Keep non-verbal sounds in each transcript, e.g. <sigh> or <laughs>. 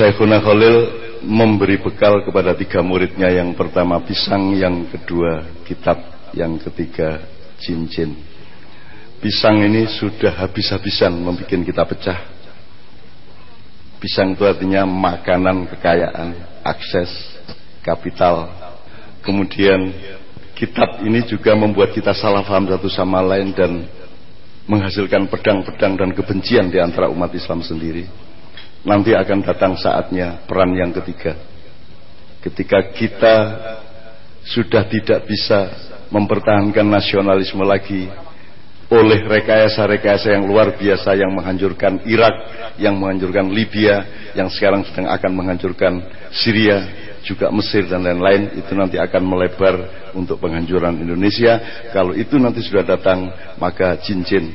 Syekhuna Khalil memberi bekal kepada tiga muridnya yang pertama pisang, yang kedua kitab, yang ketiga cincin. Pisang ini sudah habis-habisan membuat kita pecah. Pisang itu artinya makanan kekayaan, akses, kapital. Kemudian kitab ini juga membuat kita salah paham satu sama lain dan menghasilkan pedang-pedang dan kebencian di antara umat Islam sendiri. Nanti akan datang saatnya peran yang ketiga. Ketika kita sudah tidak bisa mempertahankan nasionalisme lagi, oleh rekayasa-rekayasa yang luar biasa yang menghancurkan Irak, yang menghancurkan Libya, yang sekarang sedang akan menghancurkan Syria, juga Mesir dan lain-lain, itu nanti akan melebar untuk penghancuran Indonesia. Kalau itu nanti sudah datang, maka cincin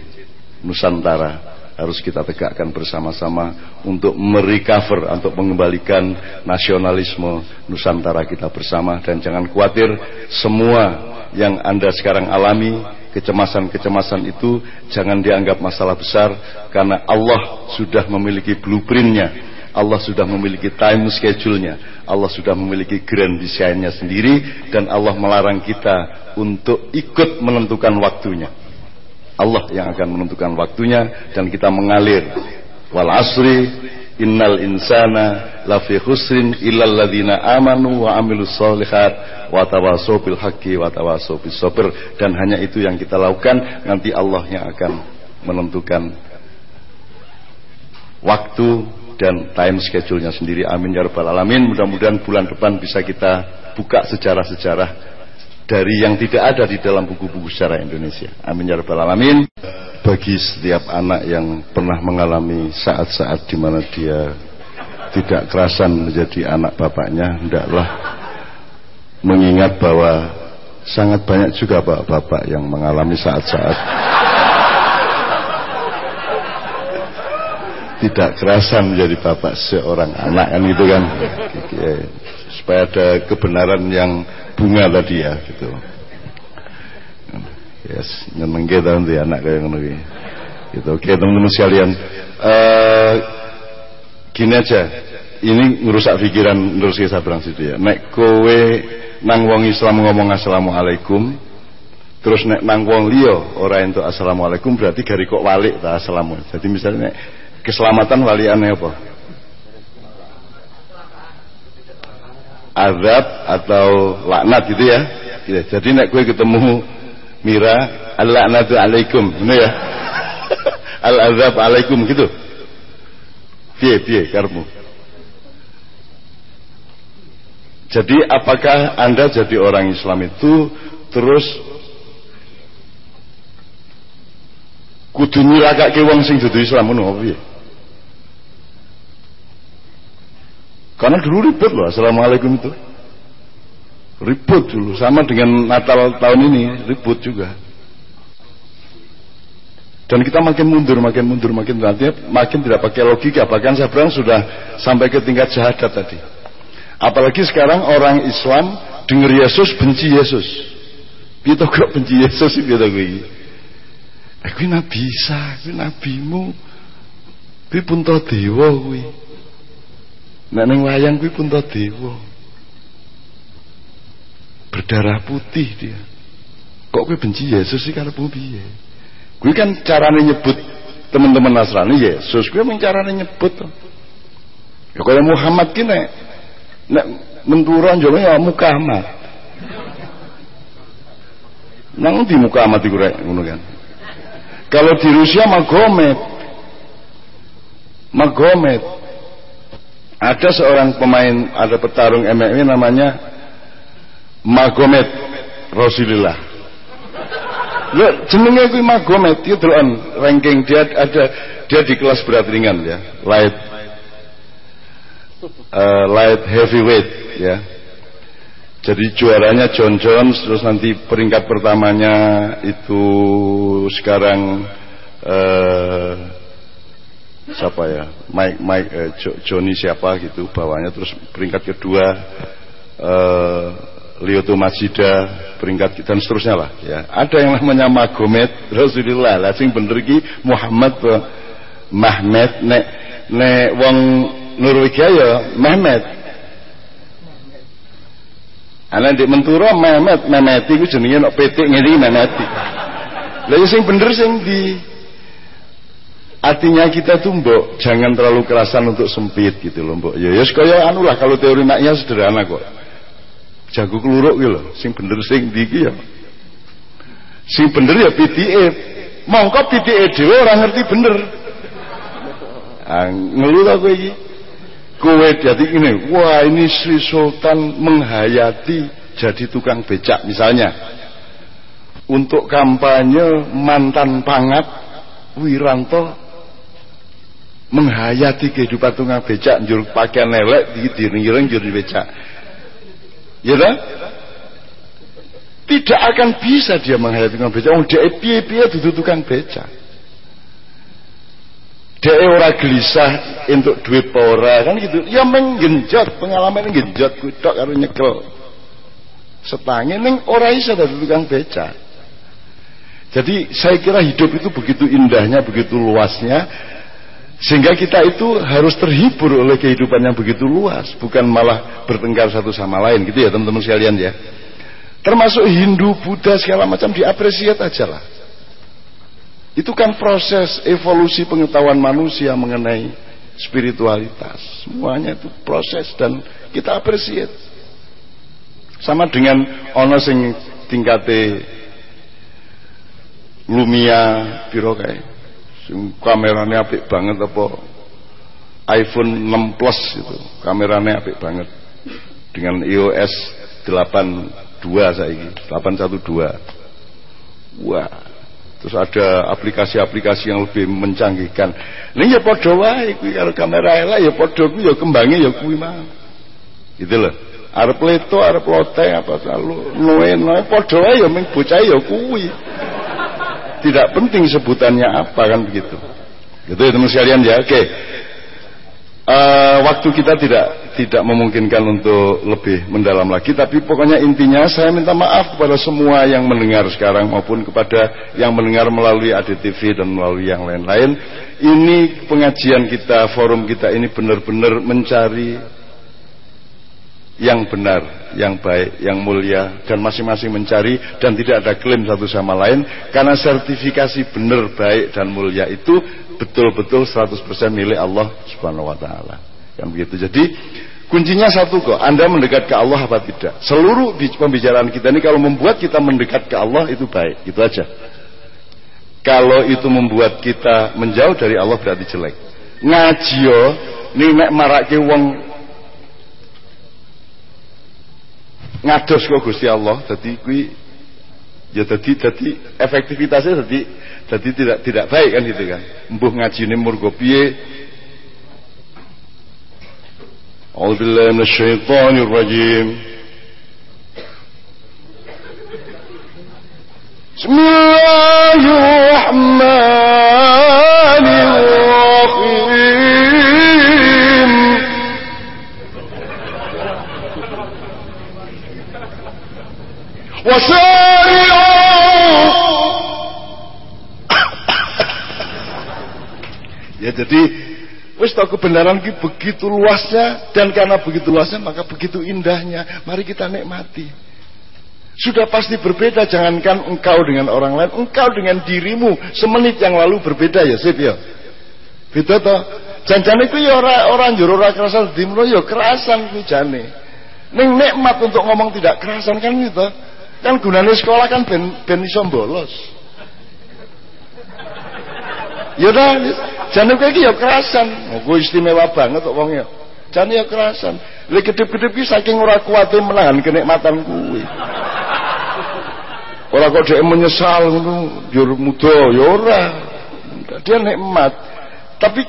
Nusantara harus kita tegakkan bersama-sama untuk merecover, untuk mengembalikan nasionalisme Nusantara kita bersama. Dan jangan khawatir semua yang Anda sekarang alami kecemasan-kecemasan itu jangan dianggap masalah besar karena Allah sudah memiliki blueprintnya. Allah sudah memiliki time schedule-nya. Allah sudah memiliki grand design-nya sendiri dan Allah melarang kita untuk ikut menentukan waktunya Allah yang akan menentukan waktunya dan kita mengalir. Wal asri innal insana lafi khusrin illal ladzina amanu wa amilus solihat wa tawasau bil haqqi wa tawasau bis sabr. Dan hanya itu yang kita lakukan nanti Allah yang akan menentukan waktu dan time schedule-nya sendiri. Amin ya rabbal alamin. Mudah-mudahan bulan depan bisa kita buka sejarah-sejarah dari yang tidak ada di dalam buku-buku sejarah Indonesia. Amin ya rabbal alamin. Bagi setiap anak yang pernah mengalami saat-saat di mana dia tidak kerasan menjadi anak bapaknya, hendaklah mengingat bahwa sangat banyak juga bapak-bapak yang mengalami saat-saat tidak kerasan menjadi bapak seorang anak kan gitu kan? Supaya ada kebenaran yang bunga tadi ya gitu. Yes nyeneng kita nanti anak kayak ngono gitu. Oke teman-teman sekalian. Uh, gini aja. Ini ngerusak pikiran terus kita berang situ ya. Nek kowe nang wong Islam ngomong assalamualaikum terus nek nang wong liya ora entuk assalamualaikum berarti gari kok walik ta assalamu? Jadi misalnya keselamatan waliane apa? Azab atau laknat gitu ya? Jadi nek kowe ketemu Mira al-la'natu alaikum ini ya? <laughs> Al-azab alaikum gitu. Piye piye karmu jadi apakah anda jadi orang Islam itu terus kudu nyurakake wong sing dudu Islam ngono piye karena dulu ribet loh Assalamualaikum itu. Ribut dulu sama dengan Natal tahun ini ribut juga. Dan kita makin mundur makin mundur makin nanti makin tidak pakai logika. Bahkan saya bilang sudah sampai ke tingkat syahadat tadi. Apalagi sekarang orang Islam dengar Yesus benci Yesus. Kita kok benci Yesus kita gue aku nabi bisa aku nabimu. Pun tau dewa gue nek neng wayang gue pun tau dewa. Berdarah putih dia. Kok gue benci Yesus sih karena pun piye? Gue kan caranya nyebut teman-teman Nasrani Yesus. Gue yang caranya nyebut ya kaya Muhammad kini nek menturon jono ya Muhammad nang di Muhammad iku rek? Ngono kan? Kalau di Rusia Magomed. Magomed ada seorang pemain ada petarung MMA namanya Magomed Rasulullah Lo jenenge kuwi Magomed itu deloken ranking dia ada dia di kelas berat ringan ya light uh, light heavyweight ya. Jadi juaranya John Jones terus nanti peringkat pertamanya itu sekarang uh, siapa ya? Mike Mike uh, Johnny siapa gitu bawahnya. Terus peringkat kedua uh, Lioto Masjida peringkat dan seterusnya lah ya. Ada yang namanya Magomed Rasulullah lah sing bener Muhammad Mahmed. Nek nek wong Norwegia ya Mehmet. Ana di Menturo Mehmet, Mehmet iku jenenge nek petik ngene iki ya sing bener sing di Artinya kita tuh mbok jangan terlalu kerasan untuk sempit gitu loh mbok. Ya ya kaya anu lah kalau teori maknya sederhana kok. Jago keluruk gitu loh, sing bener sing di ya. Sing bener ya PTE. Mongko PTE dhewe ora ngerti bener. Ah, ngeluh aku iki. Kowe jadi ini, wah ini Sri Sultan menghayati jadi tukang becak misalnya. Untuk kampanye mantan pangat Wiranto menghayati kehidupan tukang becak njur pakaian elek di diring njur becak. Ya kan? Tidak akan bisa dia menghayati tukang becak. Oh, dia piye-piye duduk tukang becak dia ora gelisah untuk duit pora kan gitu ya menggenjot pengalaman genjot kutok karo nyekel setangi neng ora iso dadi tukang beca jadi saya kira hidup itu begitu indahnya begitu luasnya sehingga kita itu harus terhibur oleh kehidupan yang begitu luas bukan malah bertengkar satu sama lain gitu ya teman-teman sekalian ya termasuk Hindu Buddha segala macam diapresiat aja lah itu kan proses evolusi pengetahuan manusia mengenai spiritualitas. Semuanya itu proses dan kita apresiat. Sama dengan ono sing tingkate Lumia piro kae. Sing kamerane apik banget apa iPhone 6 Plus itu. Kameranya apik banget. Dengan iOS 82 saiki, 812. Wah, Terus ada aplikasi-aplikasi yang lebih mencanggihkan. Ini ya padha wae kuwi karo kamera elek ya padha kuwi ya kembange ya kuwi mah. Gitu loh. Arep leto, arep loteng apa selalu noe noe padha wae ya mung bocah ya kuwi. Tidak penting sebutannya apa kan begitu. Gitu ya teman sekalian ya. Oke. Uh, waktu kita tidak tidak memungkinkan untuk lebih mendalam lagi tapi pokoknya intinya saya minta maaf kepada semua yang mendengar sekarang maupun kepada yang mendengar melalui ADTV dan melalui yang lain-lain ini pengajian kita forum kita ini benar-benar mencari yang benar, yang baik, yang mulia dan masing-masing mencari dan tidak ada klaim satu sama lain karena sertifikasi benar, baik dan mulia itu betul-betul 100% milik Allah Subhanahu wa taala. Yang begitu. Jadi kuncinya satu kok. Anda mendekat ke Allah apa tidak? Seluruh pembicaraan kita ini kalau membuat kita mendekat ke Allah itu baik. Itu aja. Kalau itu membuat kita menjauh dari Allah berarti jelek. Ngaji yo ning nek marake wong ngados kok Gusti Allah dadi kuwi ya dadi dadi efektivitasnya dadi dadi tidak tidak baik kan gitu kan. Mbuh ngajine murgo piye أعوذ بالله من الشيطان الرجيم بسم الله الرحمن الرحيم wasari'u. <coughs> Ya jadi wis tau kebenaran ki begitu luasnya dan karena begitu luasnya maka begitu indahnya. Mari kita nikmati. Sudah pasti berbeda jangankan engkau dengan orang lain engkau dengan dirimu. Semenit yang lalu berbeda ya Sip ya? Beda toh? Jangan itu ya orang orang juru orang kerasan dimulai ya kerasan tuh jane. Neng nikmat untuk ngomong tidak kerasan kan gitu. Kan gunanya sekolah kan ben ben iso bolos. Ya dah, Jane kowe iki ya kerasan. Oh, istimewa banget kok ya. Jane ya kerasan. Lek kedip-kedip saking ora kuate menahan kenikmatan kuwi. Ora kok dhek menyesal ngono, jur muda ya. Dia nikmat. Tapi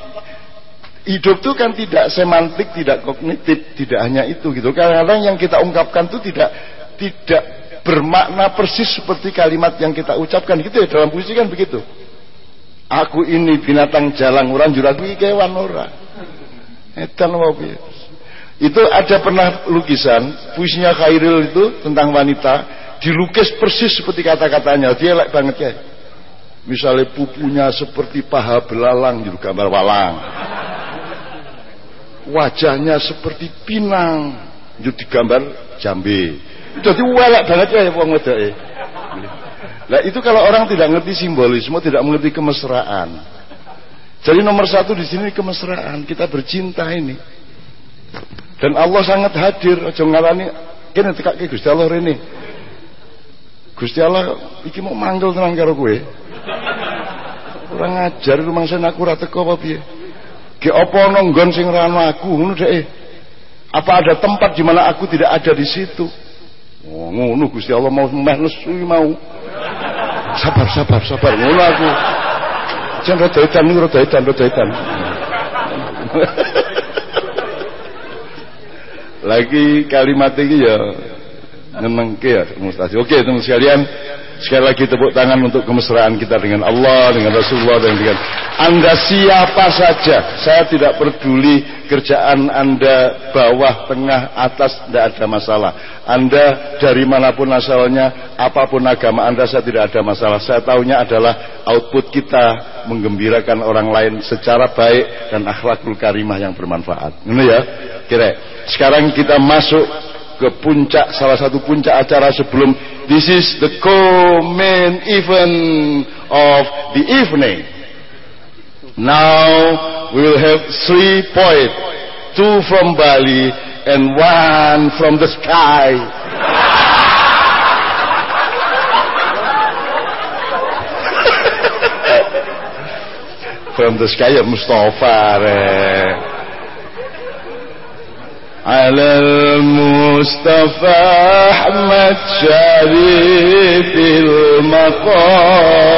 hidup itu kan tidak semantik, tidak kognitif, tidak hanya itu gitu. Kadang-kadang yang kita ungkapkan itu tidak tidak bermakna persis seperti kalimat yang kita ucapkan gitu ya dalam puisi kan begitu. Aku ini binatang jalang orang juragu kewan ora. Edan wae. Itu ada pernah lukisan puisinya Khairil itu tentang wanita dilukis persis seperti kata-katanya. Dia elek banget ya. Misalnya pupunya seperti paha belalang jadi gambar walang. wajahnya seperti pinang itu digambar jambe jadi welek banget ya wong wedoke Nah itu kalau orang tidak ngerti simbolisme, tidak mengerti kemesraan. Jadi nomor satu di sini kemesraan, kita bercinta ini. Dan Allah sangat hadir, aja ngalani kene tekake Gusti Allah rene. Gusti Allah iki mau manggil tenang karo kowe. Ora ngajar rumangsa aku ora teko apa piye? Ki apa ana nggon sing ora aku ngono dhek. Apa ada tempat di mana aku tidak ada di situ? Oh, ngono Gusti Allah mau meh nesu mau. Sabar, sabar, sabar. Ngono aku. Jan rada edan niku rada edan, rada edan. Lagi kalimat ini ya nyenengke ya mustasi. Oke, teman sekalian, Sekali lagi tepuk tangan untuk kemesraan kita dengan Allah, dengan Rasulullah dan dengan Anda siapa saja. Saya tidak peduli kerjaan Anda bawah, tengah, atas, tidak ada masalah. Anda dari mana pun asalnya, apa pun agama Anda saya tidak ada masalah. Saya tahunya adalah output kita menggembirakan orang lain secara baik dan akhlakul karimah yang bermanfaat. Ini ya, kira. Sekarang kita masuk ke puncak salah satu puncak acara sebelum this is the co-main event of the evening. Now we will have three poets two from Bali and one from the sky. <laughs> From the sky ya Mustafa eh. على المصطفى أحمد شريف المقام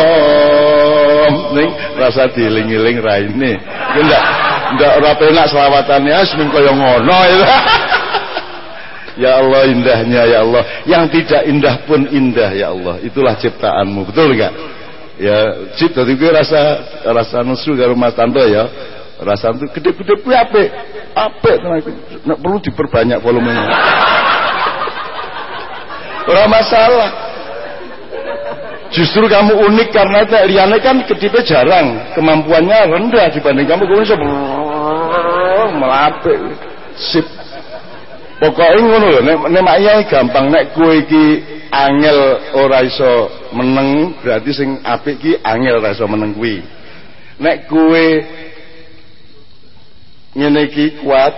ning rasa dieling-eling raine iki ndak ndak ora penak selawatane as ning kaya ngono <laughs> Ya Allah indahnya ya Allah yang tidak indah pun indah ya Allah itulah ciptaanmu betul enggak ya cip tadi gue rasa rasa nusu karo Mas Tanto ya rasa itu gede-gede kuwi apik. Apik nek perlu diperbanyak volumenya. Ora masalah. Justru kamu unik karena tak liane kan kedipe jarang. Kemampuannya rendah dibanding kamu. Bisa melapik. Sip. Pokoknya ngono lho nek nek gampang nek kowe iki angel ora iso meneng berarti sing apik ki angel ora iso meneng kuwi. Nek kowe ngene iki kuat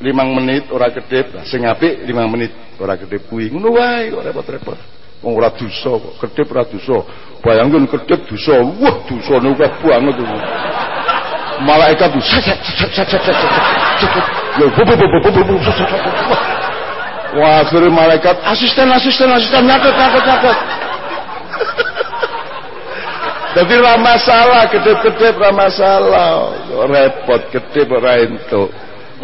limang menit ora kedip sing apik limang menit ora kedip kuwi ngono wae kok repot-repot wong ora dosa kok kedip ora dosa bayangkan kedip dosa wah dosa niku banget itu malaikat wah akhirnya malaikat asisten asisten asisten nyatet nyatet nyatet jadi ra masalah, kedip-kedip ra masalah. Repot kedip ora entuk.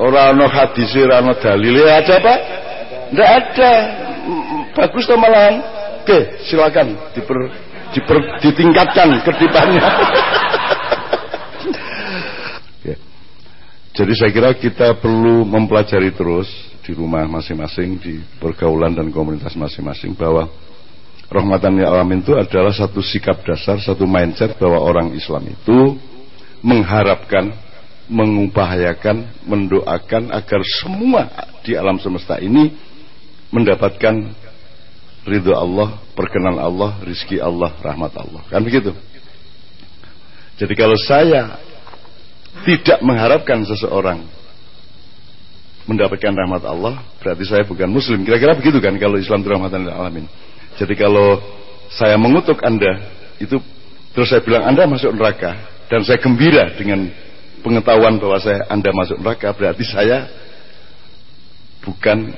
Ora ana hadis, ora ana dalil. Ada apa? Enggak ada. Bagus to malahan. Oke, silakan diper, diper, ditingkatkan kedipannya. <laughs> ya. Jadi saya kira kita perlu mempelajari terus di rumah masing-masing, di pergaulan dan komunitas masing-masing bahwa rahmatan lil alamin itu adalah satu sikap dasar, satu mindset bahwa orang Islam itu mengharapkan, mengupayakan, mendoakan agar semua di alam semesta ini mendapatkan ridho Allah, perkenan Allah, rizki Allah, rahmat Allah. Kan begitu? Jadi kalau saya tidak mengharapkan seseorang mendapatkan rahmat Allah, berarti saya bukan muslim. Kira-kira begitu kan kalau Islam itu rahmatan lil alamin. Jadi kalau saya mengutuk Anda, itu terus saya bilang Anda masuk neraka dan saya gembira dengan pengetahuan bahwa saya Anda masuk neraka, berarti saya bukan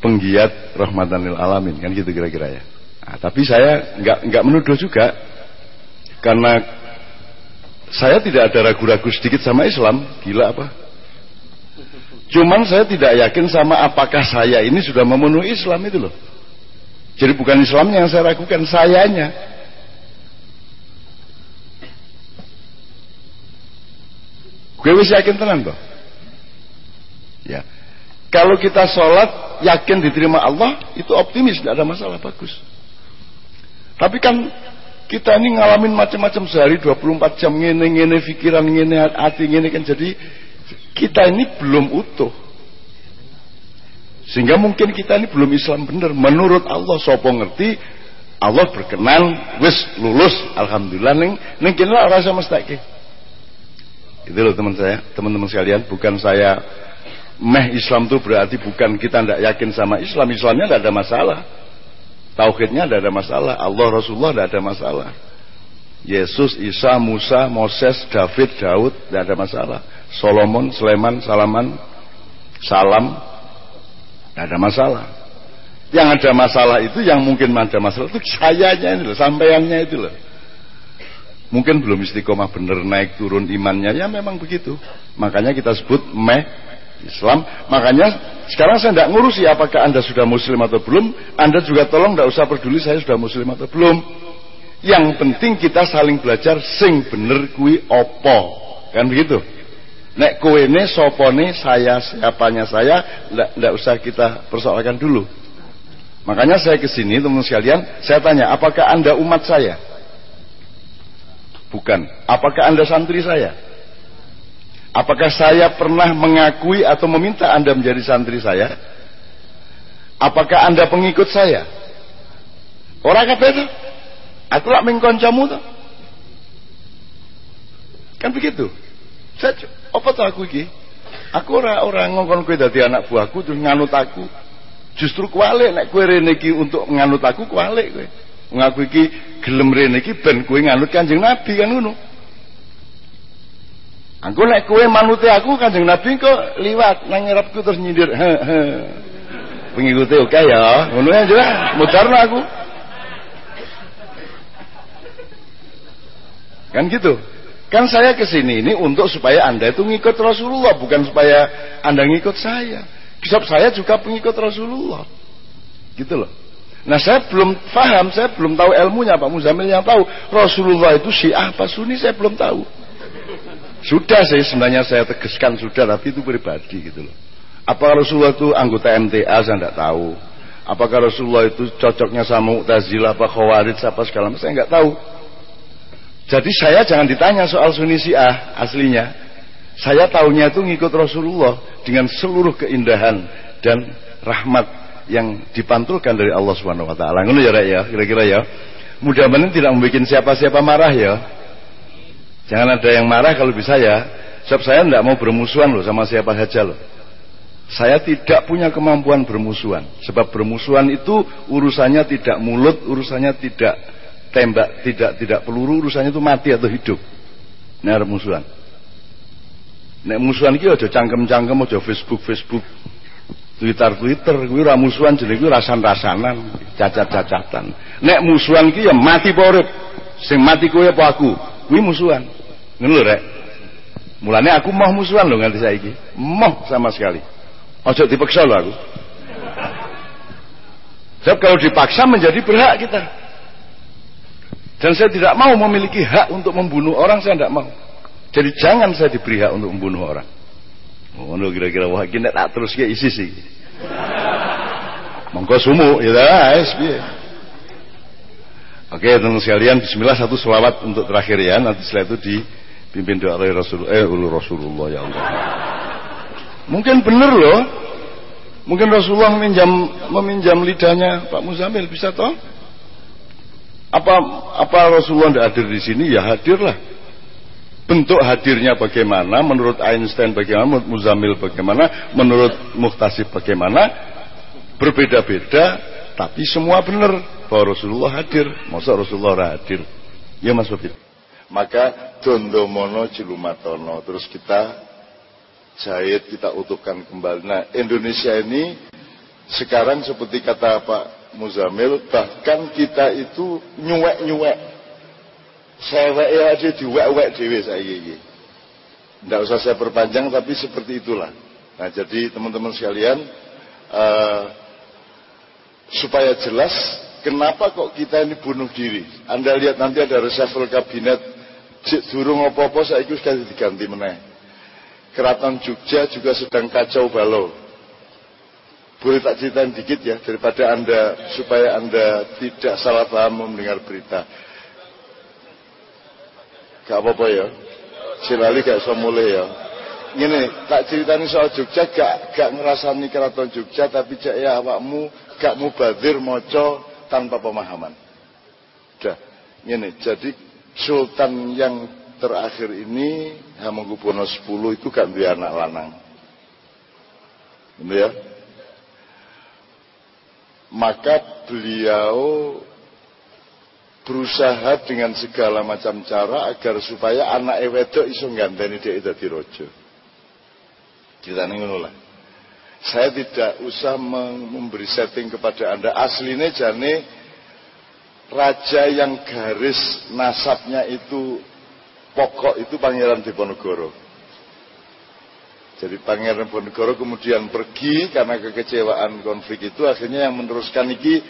penggiat rahmatan lil alamin kan gitu kira-kira ya. Nah, tapi saya nggak nggak menuduh juga karena saya tidak ada ragu-ragu sedikit sama Islam, gila apa? Cuman saya tidak yakin sama apakah saya ini sudah memenuhi Islam itu loh. Jadi bukan Islamnya yang saya ragukan, sayanya. Gue bisa yakin tenang toh. Ya. Kalau kita sholat yakin diterima Allah, itu optimis, tidak ada masalah, bagus. Tapi kan kita ini ngalamin macam-macam sehari 24 jam ngene ngene pikiran ngene hati ngene kan jadi kita ini belum utuh. Sehingga mungkin kita ini belum Islam benar. Menurut Allah sopo ngerti Allah berkenan wis lulus alhamdulillah ning ning kene ora semestake. Itu loh teman saya, teman-teman sekalian, bukan saya meh Islam itu berarti bukan kita tidak yakin sama Islam. Islamnya tidak ada masalah. Tauhidnya tidak ada masalah. Allah Rasulullah tidak ada masalah. Yesus, Isa, Musa, Moses, David, Daud tidak ada masalah. Solomon, Sleman, Salaman, Salam tidak ada masalah. Yang ada masalah itu yang mungkin ada masalah itu sayanya ini loh, sampaiannya itu loh. Mungkin belum istiqomah bener naik turun imannya ya memang begitu. Makanya kita sebut meh Islam. Makanya sekarang saya tidak ngurusi apakah anda sudah muslim atau belum. Anda juga tolong tidak usah peduli saya sudah muslim atau belum. Yang penting kita saling belajar sing bener kui opo. Kan begitu. Nek ini sopone saya siapanya saya tidak usah kita persoalkan dulu. Makanya saya ke sini teman sekalian, saya tanya, apakah Anda umat saya? Bukan. Apakah Anda santri saya? Apakah saya pernah mengakui atau meminta Anda menjadi santri saya? Apakah Anda pengikut saya? Orang kata itu. Aku lah mengkoncamu tuh. Kan begitu. Saya apa tuh aku iki? Aku orang orang ngongkon kue dari anak buahku terus nganut aku. Justru kualik nek kue rene untuk nganut aku kualik kue. Ngaku iki gelem rene iki ben kue nganut Kanjeng Nabi kan ngono. Aku nek kue manute aku Kanjeng Nabi kok liwat nang ngarepku terus nyindir. Pengikuti oke okay ya. Ngono aja mudarno aku. Kan gitu. Kan saya ke sini ini untuk supaya anda itu ngikut Rasulullah, bukan supaya anda ngikut saya. Sebab saya juga pengikut Rasulullah. Gitu loh. Nah saya belum paham, saya belum tahu ilmunya Pak Muzamil yang tahu Rasulullah itu syiah apa sunni saya belum tahu. Sudah sih sebenarnya saya tegaskan sudah tapi itu pribadi gitu loh. Apa Rasulullah itu anggota MTA saya tidak tahu. Apakah Rasulullah itu cocoknya sama Mu'tazilah apa Khawarij apa segala macam saya nggak tahu. Jadi saya jangan ditanya soal sunni syiah aslinya. Saya tahunya itu ngikut Rasulullah dengan seluruh keindahan dan rahmat yang dipantulkan dari Allah Subhanahu wa taala. Ngono ya, ya, kira-kira ya. Mudah-mudahan tidak membuat siapa-siapa marah ya. Jangan ada yang marah kalau bisa ya. Sebab saya tidak mau bermusuhan loh sama siapa saja loh. Saya tidak punya kemampuan bermusuhan. Sebab bermusuhan itu urusannya tidak mulut, urusannya tidak tembak, tidak tidak peluru, urusannya itu mati atau hidup. Ini musuhan. Nek musuhan iki aja cangkem-cangkem aja Facebook-Facebook. Twitter-Twitter kuwi ora musuhan jenenge kuwi rasan-rasanan, cacat-cacatan. Nek musuhan iki ya mati apa urip? Sing mati kowe apa aku? Kuwi musuhan. Ngono lho rek. Mulane aku mau musuhan lho nganti saiki. Mau sama sekali. Ojo dipaksa lho aku. Sebab kalau dipaksa menjadi berhak kita. Dan saya tidak mau memiliki hak untuk membunuh orang, saya tidak mau. Jadi jangan saya diberi hak untuk membunuh orang. Oh, kira-kira wah gini tak terus ya isi sih. Monggo sumu ya guys. Oke teman sekalian Bismillah satu selawat untuk terakhir ya Nanti setelah itu dipimpin doa oleh Rasulullah Eh ulu Rasulullah ya Allah Mungkin benar loh Mungkin Rasulullah meminjam meminjam lidahnya Pak Muzamil bisa toh? Apa apa Rasulullah tidak hadir di sini? Ya hadirlah bentuk hadirnya bagaimana, menurut Einstein bagaimana, menurut Muzamil bagaimana, menurut Muhtasib bagaimana, berbeda-beda, tapi semua benar bahwa Rasulullah hadir. Masa Rasulullah hadir? Ya Mas Bobit. Maka Dondomono Cilumatono terus kita jahit, kita utuhkan kembali. Nah Indonesia ini sekarang seperti kata Pak Muzamil, bahkan kita itu nyuwek-nyuwek Sewek ya aja diwek-wek dewe saya ini. Tidak usah saya perpanjang tapi seperti itulah. Nah jadi teman-teman sekalian uh, supaya jelas kenapa kok kita ini bunuh diri. Anda lihat nanti ada reshuffle kabinet cik durung apa-apa saya itu sekali diganti meneh. Keraton Jogja juga sedang kacau balau. Boleh tak ceritain dikit ya daripada Anda supaya Anda tidak salah paham mendengar berita. Gak apa-apa ya. Silali gak bisa mulai ya. gini tak ceritani soal Jogja gak gak ngerasani keraton Jogja tapi cek ya awakmu gak mubadir moco tanpa pemahaman. Udah, gini jadi Sultan yang terakhir ini Hamengkubuwono 10 itu gak duwe anak lanang. Ini ya. Maka beliau berusaha dengan segala macam cara agar supaya anak wedok iso ganteni dia dadi raja. Kita ngono lah. Saya tidak usah memberi setting kepada Anda. Aslinya jane raja yang garis nasabnya itu pokok itu Pangeran Diponegoro. Jadi Pangeran Diponegoro kemudian pergi karena kekecewaan konflik itu akhirnya yang meneruskan ini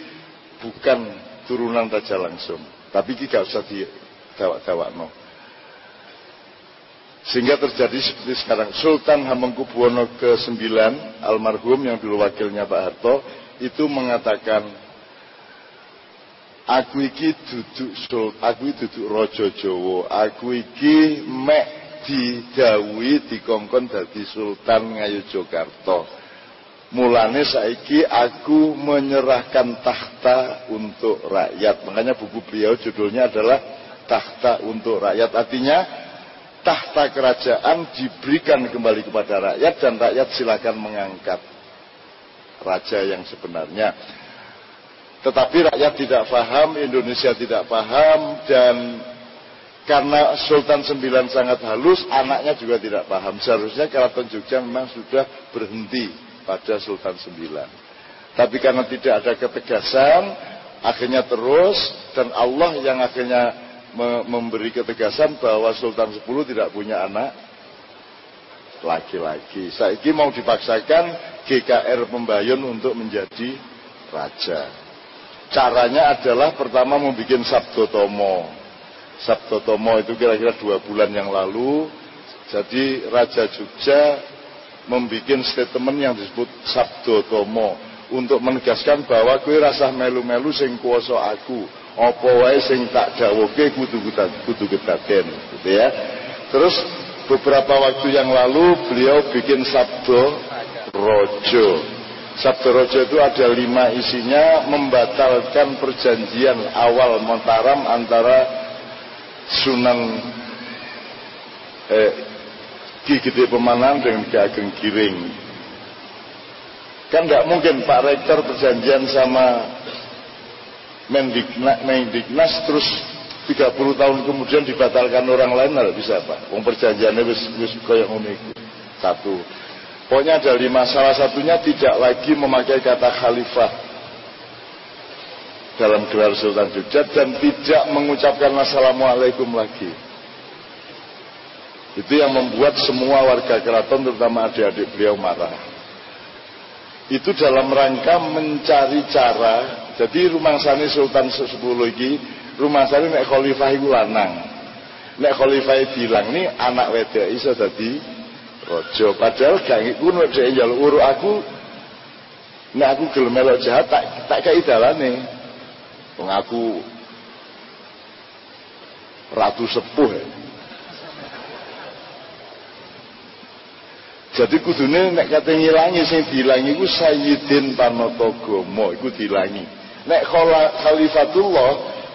bukan turunan raja langsung. Tapi ini gak usah di dawak no. Sehingga terjadi seperti sekarang. Sultan Hamengkubuwono ke-9 almarhum yang dulu wakilnya Pak Harto itu mengatakan aku iki duduk sul, aku duduk raja Jawa, aku iki mek didawi dikongkon dadi sultan Ngayogyakarta. Mulane saiki aku menyerahkan tahta untuk rakyat. Makanya buku beliau judulnya adalah Tahta untuk Rakyat. Artinya tahta kerajaan diberikan kembali kepada rakyat dan rakyat silakan mengangkat raja yang sebenarnya. Tetapi rakyat tidak paham, Indonesia tidak paham dan karena Sultan Sembilan sangat halus, anaknya juga tidak paham. Seharusnya Keraton Jogja memang sudah berhenti pada Sultan Sembilan. Tapi karena tidak ada ketegasan, akhirnya terus dan Allah yang akhirnya memberi ketegasan bahwa Sultan Sepuluh tidak punya anak laki-laki. Saiki mau dipaksakan GKR Pembayun untuk menjadi raja. Caranya adalah pertama membuat Sabdo Sabdo Tomo itu kira-kira dua bulan yang lalu. Jadi Raja Jogja membuat statement yang disebut Sabdo Tomo untuk menegaskan bahwa kue rasa melu-melu sing kuoso aku apa wae sing tak dawuhke kudu kudu kedaden gitu ya terus beberapa waktu yang lalu beliau bikin Sabdo Rojo Sabdo Rojo itu ada lima isinya membatalkan perjanjian awal Montaram antara Sunan eh, Ki Gede Pemanan dengan Ki Ageng Giring. Kan tidak mungkin Pak Rektor perjanjian sama Mendiknas, Mendiknas terus 30 tahun kemudian dibatalkan orang lain nggak bisa Pak. Wong perjanjiannya wis wis koyok ngono Satu. Pokoknya ada lima. Salah satunya tidak lagi memakai kata khalifah dalam gelar Sultan Jogja dan tidak mengucapkan assalamualaikum lagi. Itu yang membuat semua warga keraton terutama adik-adik beliau marah. Itu dalam rangka mencari cara. Jadi rumah sani Sultan sepuluh ini, rumah sani nek khalifah itu lanang. Nek khalifah bilang ini anak wedok iso dadi rojo. Padahal gak iku nek dhek njaluk uru aku nek aku gelem melok jahat tak tak kei dalane. Wong aku ratu sepuh ya. Jadi kudune nek kate ngilangi sing diilangi iku Sayyidin Panatagama iku diilangi. Nek khalifatullah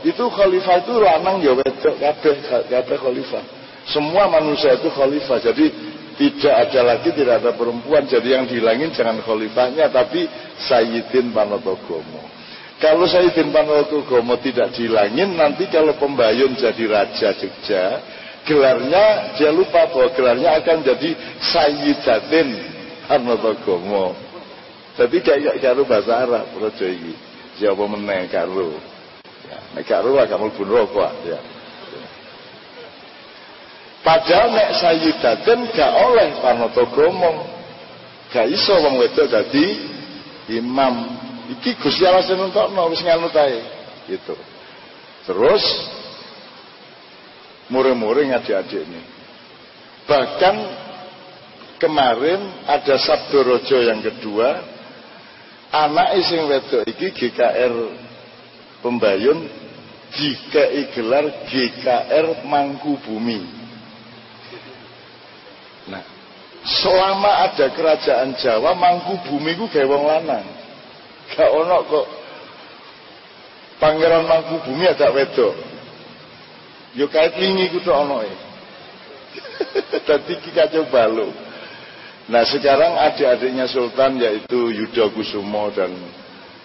itu khalifah itu lanang ya wedok kabeh kabeh khalifah. Semua manusia itu khalifah. Jadi tidak ada lagi tidak ada perempuan. Jadi yang dihilangin jangan khalifahnya tapi Sayyidin Panatagama. Kalau Sayyidin Panatagama tidak dihilangin nanti kalau pembayun jadi raja Jogja gelarnya dia lupa bahwa gelarnya akan jadi Sayyidatin Anatogomo jadi kayak karo bahasa Arab rojo iki siapa meneng karo ya nek karo kamu pun rokok ya. Padahal nek Sayyidatin gak oleh Panatogomo gak iso wong wedok dadi imam iki Gusti Allah sing nentokno wis nganut ae gitu terus muring-muring adik-adik ini. Bahkan kemarin ada Sabdo Rojo yang kedua, anak ising wedok iki GKR Pembayun GKI gelar GKR Mangku Bumi. Nah, selama ada kerajaan Jawa mangku bumi ku gawe wong lanang gak ono kok. Pangeran mangku bumi ada wedok yo kait wingi ku tok ono e. <laughs> Dadi ki kacau balu. Nah sekarang adik-adiknya sultan yaitu Yuda Kusumo dan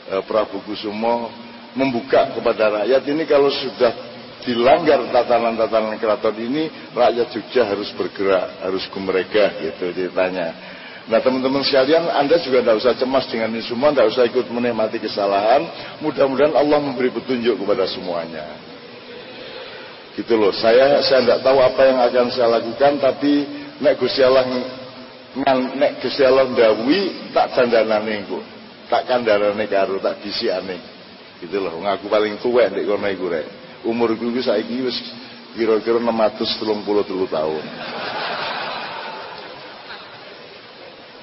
e, Prabu Kusumo membuka kepada rakyat ini kalau sudah dilanggar tatanan-tatanan keraton ini rakyat Jogja harus bergerak harus ke mereka gitu ceritanya nah teman-teman sekalian anda juga tidak usah cemas dengan ini semua tidak usah ikut menikmati kesalahan. Mudah-mudahan Allah memberi petunjuk kepada semuanya. Gitu loh saya saya tidak tahu apa yang akan saya lakukan tapi nek Gusti Allah nek Gusti Allah ndawi tak dandanane engko. Tak kandharane karo tak bisiane gitu loh ngaku paling tua nek kono iku rek. Umur gue wis kira-kira 633 tahun.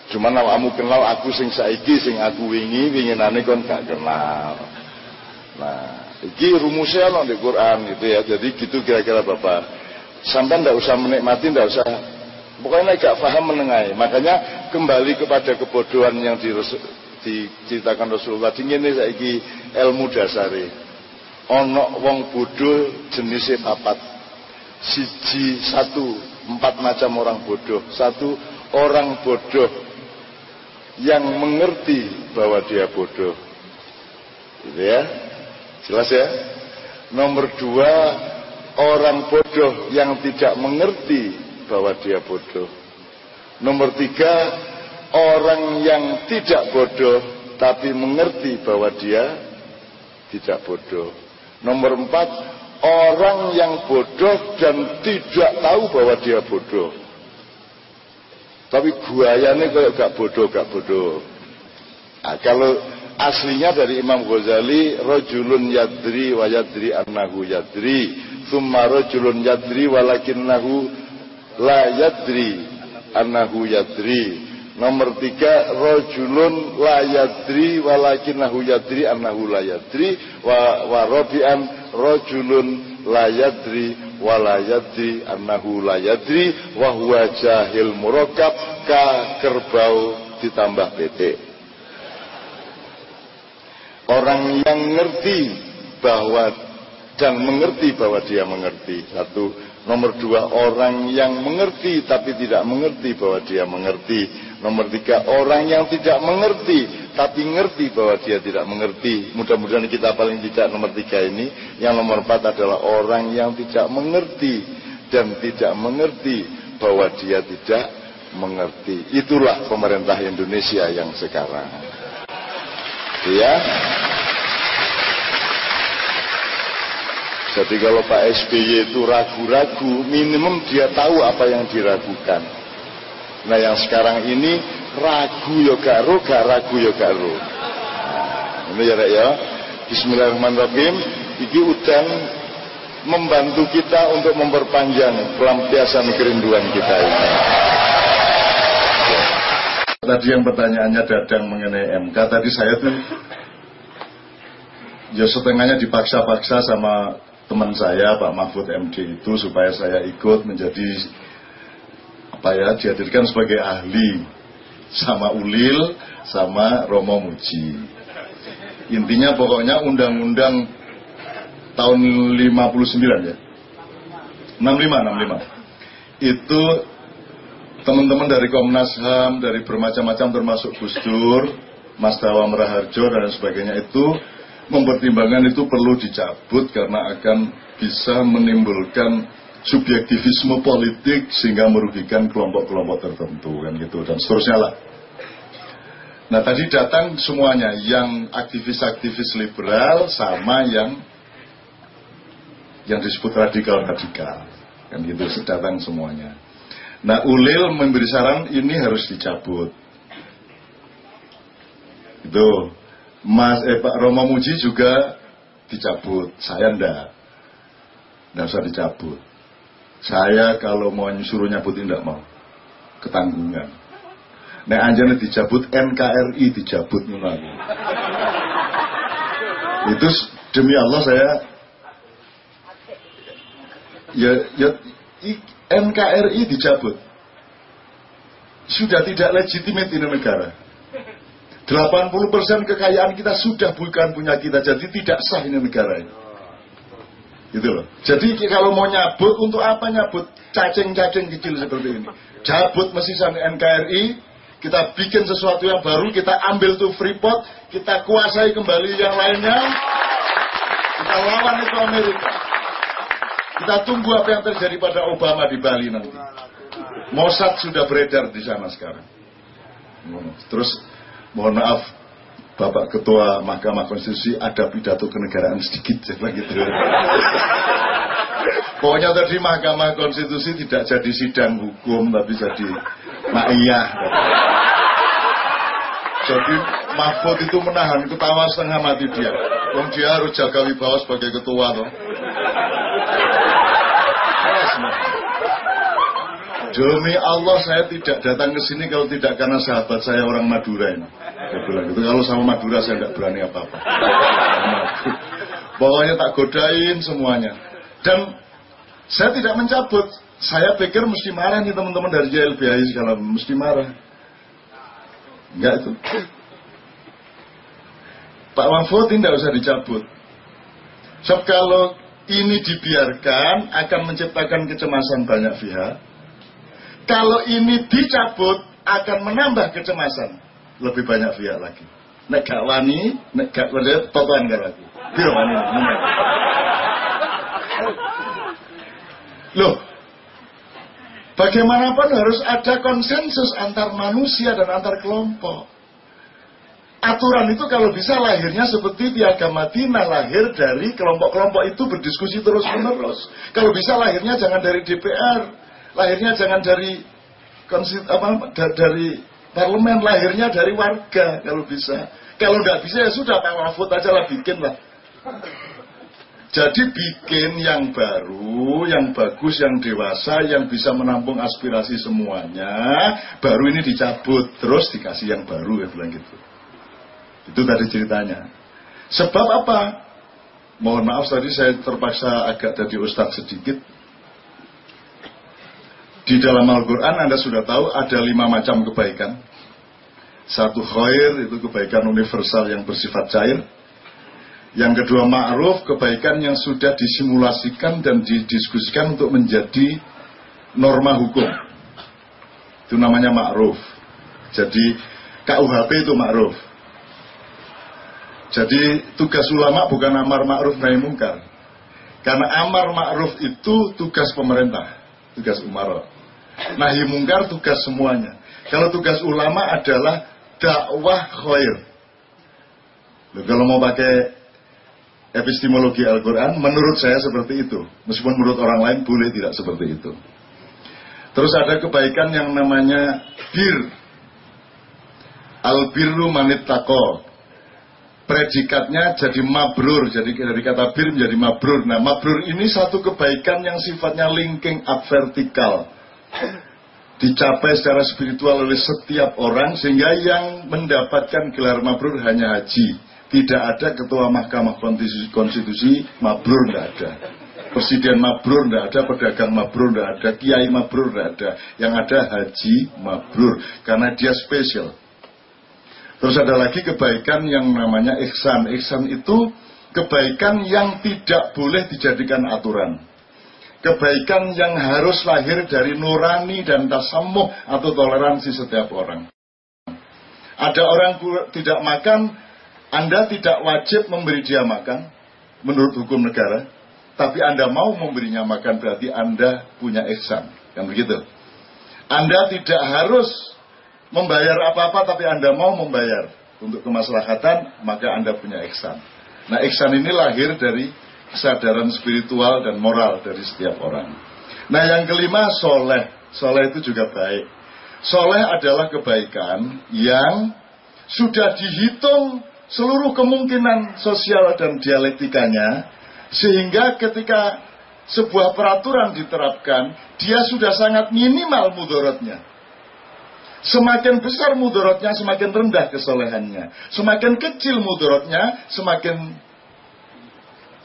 Cuman awakmu kenal aku sing saiki sing aku wingi winginane kon gak kenal. Nah, iki rumusnya ono di Quran gitu ya. Jadi gitu kira-kira Bapak. Sampai ndak usah menikmati, ndak usah pokoknya gak paham menengahi. Makanya kembali kepada kebodohan yang diceritakan Rasulullah. Dingin nih saiki ilmu dasari ono wong bodoh jenisnya papat siji satu empat macam orang bodoh satu orang bodoh yang mengerti bahwa dia bodoh. Gitu ya. Jelas ya? Nomor dua orang bodoh yang tidak mengerti bahwa dia bodoh. Nomor tiga orang yang tidak bodoh tapi mengerti bahwa dia tidak bodoh. Nomor empat, orang yang bodoh dan tidak tahu bahwa dia bodoh. Tapi guayanya kayak gak bodoh, gak bodoh. Nah, kalau aslinya dari Imam Ghazali, rojulun yadri wa yadri annahu yadri, thumma rojulun yadri walakinnahu la yadri annahu yadri. Nomor tiga, rojulun la yadri walakinahu yadri annahu la yadri wa, wa robian rojulun la yadri wa la yadri annahu la yadri wa huwa jahil murokab ka kerbau ditambah PT. Orang yang ngerti bahwa dan mengerti bahwa dia mengerti. Satu, nomor dua orang yang mengerti tapi tidak mengerti bahwa dia mengerti Nomor tiga, orang yang tidak mengerti, tapi ngerti bahwa dia tidak mengerti. Mudah-mudahan kita paling tidak nomor tiga ini. Yang nomor empat adalah orang yang tidak mengerti dan tidak mengerti bahwa dia tidak mengerti. Itulah pemerintah Indonesia yang sekarang. Ya. Jadi kalau Pak SBY itu ragu-ragu, minimum dia tahu apa yang diragukan. Nah yang sekarang ini ragu yo ya gak gak ragu yo ya gak Nah, ini ya Rek ya. Bismillahirrahmanirrahim. Iki udan membantu kita untuk memperpanjang pelampiasan kerinduan kita ini. Tadi yang pertanyaannya dadang mengenai MK, tadi saya tuh ya setengahnya dipaksa-paksa sama teman saya Pak Mahfud MD itu supaya saya ikut menjadi apa ya dihadirkan sebagai ahli sama Ulil sama Romo Muji. Intinya pokoknya undang-undang tahun 59 ya. 65 65. Itu teman-teman dari Komnas HAM, dari bermacam-macam termasuk Gus Dur, Mas Dawa Meraharjo dan sebagainya itu mempertimbangkan itu perlu dicabut karena akan bisa menimbulkan subjektivisme politik sehingga merugikan kelompok-kelompok tertentu kan gitu dan seterusnya lah. Nah tadi datang semuanya yang aktivis-aktivis liberal sama yang yang disebut radikal-radikal kan gitu datang semuanya. Nah Ulil memberi saran ini harus dicabut. Itu Mas eh, Pak Romo Muji juga dicabut, saya ndak. Nggak usah dicabut. Saya kalau mau suruh nyabut tidak mau. Ketanggungan. Nah anjane dijabut NKRI dijabut menang. Itu demi Allah saya ya, ya NKRI dijabut. sudah tidak legitimate ini negara. 80% kekayaan kita sudah bukan punya kita, jadi tidak sah ini negara ini. Gitu loh. Jadi kalau mau nyabut, untuk apa nyabut cacing-cacing kecil seperti ini? Cabut mesin NKRI, kita bikin sesuatu yang baru, kita ambil tuh Freeport, kita kuasai kembali yang lainnya, kita lawan itu Amerika. Kita tunggu apa yang terjadi pada Obama di Bali nanti. Mossad sudah beredar di sana sekarang. Terus mohon maaf Bapak Ketua Mahkamah Konstitusi ada pidato kenegaraan sedikit saya gitu. <laughs> Pokoknya tadi Mahkamah Konstitusi tidak jadi sidang hukum tapi jadi maiyah. Jadi Mahfud itu menahan ketawa setengah mati dia. Wong dia harus jaga wibawa sebagai ketua toh. Demi Allah saya tidak datang ke sini kalau tidak karena sahabat saya orang Madura ini. Saya bilang gitu. Kalau sama Madura saya tidak berani apa-apa. <laughs> Pokoknya tak godain semuanya. Dan saya tidak mencabut. Saya pikir mesti marah nih teman-teman dari JLBI segala mesti marah. Enggak itu. Pak Mahfud tidak usah dicabut. Sebab kalau ini dibiarkan akan menciptakan kecemasan banyak pihak. Kalau ini dicabut akan menambah kecemasan lebih banyak pihak lagi. Nek gak wani, nek gak wani, totoan gak lagi. Biro wani. Loh, bagaimanapun harus ada konsensus antar manusia dan antar kelompok. Aturan itu kalau bisa lahirnya seperti piagam Madinah lahir dari kelompok-kelompok itu berdiskusi terus-menerus. Kalau bisa lahirnya jangan dari DPR, lahirnya jangan dari apa, dari Parlemen lahirnya dari warga kalau bisa. Kalau nggak bisa ya sudah Pak Mahfud aja lah bikin lah. Jadi bikin yang baru, yang bagus, yang dewasa, yang bisa menampung aspirasi semuanya, baru ini dicabut, terus dikasih yang baru ya bilang gitu. Itu tadi ceritanya. Sebab apa? Mohon maaf tadi saya terpaksa agak jadi ustadz sedikit. Di dalam Al-Quran Anda sudah tahu ada lima macam kebaikan. Satu khair itu kebaikan universal yang bersifat cair. Yang kedua ma'ruf, kebaikan yang sudah disimulasikan dan didiskusikan untuk menjadi norma hukum. Itu namanya ma'ruf. Jadi KUHP itu ma'ruf. Jadi tugas ulama bukan amar ma'ruf nahi mungkar. Karena amar ma'ruf itu tugas pemerintah, tugas umar. Nahi mungkar tugas semuanya. Kalau tugas ulama adalah dakwah khair. Loh, kalau mau pakai epistemologi Al-Quran, menurut saya seperti itu. Meskipun menurut orang lain boleh tidak seperti itu. Terus ada kebaikan yang namanya bir. Al-birru manit tako. Predikatnya jadi mabrur. Jadi dari kata bir menjadi mabrur. Nah mabrur ini satu kebaikan yang sifatnya linking up vertikal dicapai secara spiritual oleh setiap orang sehingga yang mendapatkan gelar mabrur hanya haji. Tidak ada ketua mahkamah konstitusi, konstitusi mabrur tidak ada. Presiden mabrur tidak ada pedagang mabrur tidak ada kiai mabrur tidak ada. Yang ada haji mabrur karena dia spesial. Terus ada lagi kebaikan yang namanya ihsan. Ihsan itu kebaikan yang tidak boleh dijadikan aturan kebaikan yang harus lahir dari nurani dan tasamuh atau toleransi setiap orang. Ada orang tidak makan, Anda tidak wajib memberi dia makan menurut hukum negara, tapi Anda mau memberinya makan berarti Anda punya ihsan, kan begitu? Anda tidak harus membayar apa-apa tapi Anda mau membayar untuk kemaslahatan, maka Anda punya ihsan. Nah, ihsan ini lahir dari kesadaran spiritual dan moral dari setiap orang. Nah yang kelima soleh. Soleh itu juga baik. Soleh adalah kebaikan yang sudah dihitung seluruh kemungkinan sosial dan dialektikanya sehingga ketika sebuah peraturan diterapkan dia sudah sangat minimal mudorotnya Semakin besar mudorotnya, semakin rendah kesolehannya. Semakin kecil mudorotnya, semakin